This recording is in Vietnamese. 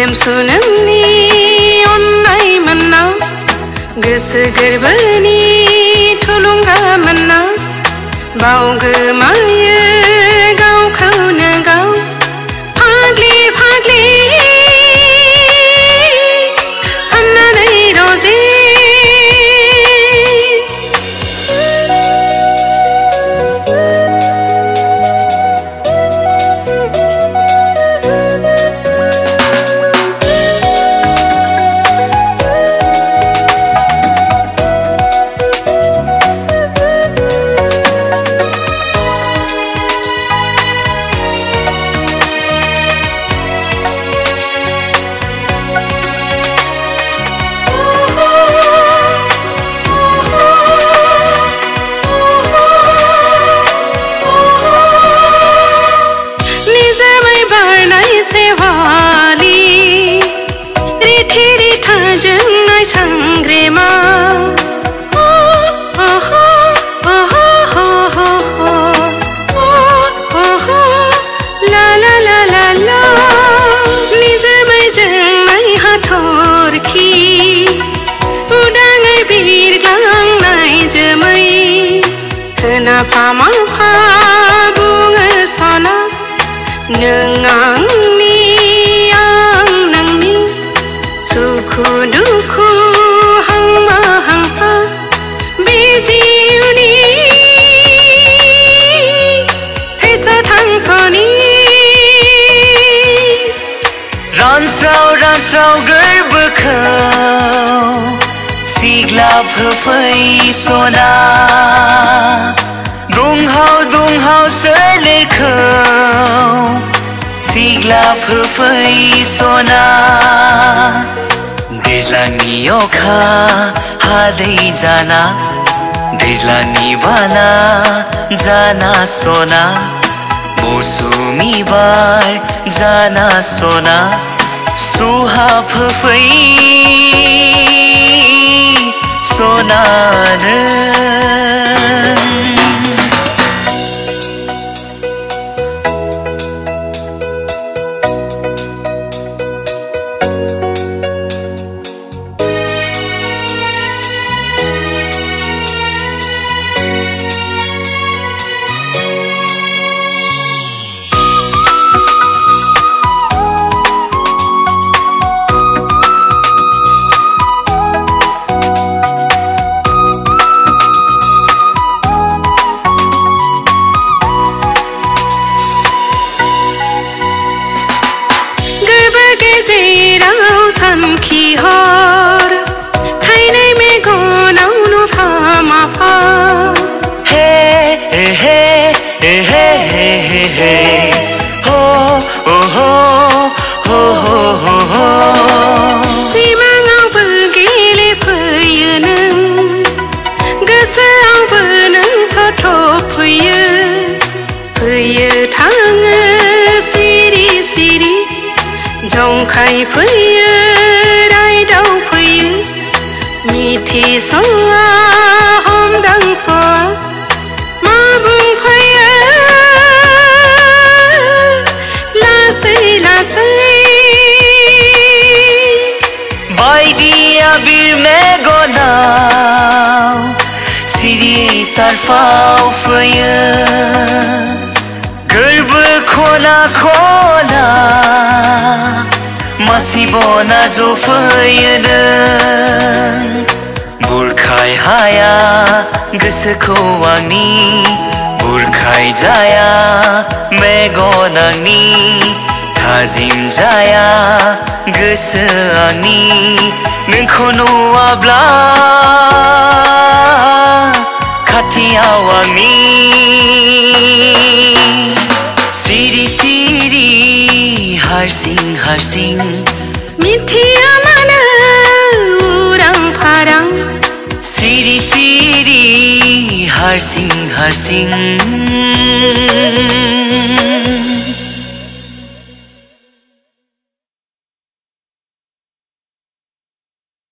सुदेम सुनोंनि अननाय मोनना गोसो गोरबोनि थुलुंगा मोनना बावगोमायो गावखौनो गाव फाग्लि Amang pabung sana Nâng ang ni ang nâng ni Suku duku hang ma hang sa Bizi uni Thế sa thang sa ni Ran srao ran srao gửi bơ khâu Sigla phơ phơi sô na दुंहाव सोलेरखौ सिग्लाब होफै सना दैज्लांनि अखा हादै जाना दैज्लांनि बाना जाना सना मौसुमि बार जाना सना सुहाब होफै सनानो जंखाय फैयो रायदाव फैयो मिथिस'आ हमदांस'आ मा बुंफैयो लासै लासै बायदि आबिर मेगनाव सिरि सारफाव फैयो गोरबो खना खना 다시보나 조프이는 물카이 하야 그스코왕니 물카이 자야 매거나니 다짐자야 그스아니 능코노아블라 카티아와니 시리시리 할싱 할싱 মিঠিয়া মানা উরাং ফারাং সিরি সিরি হার সিং হার সিং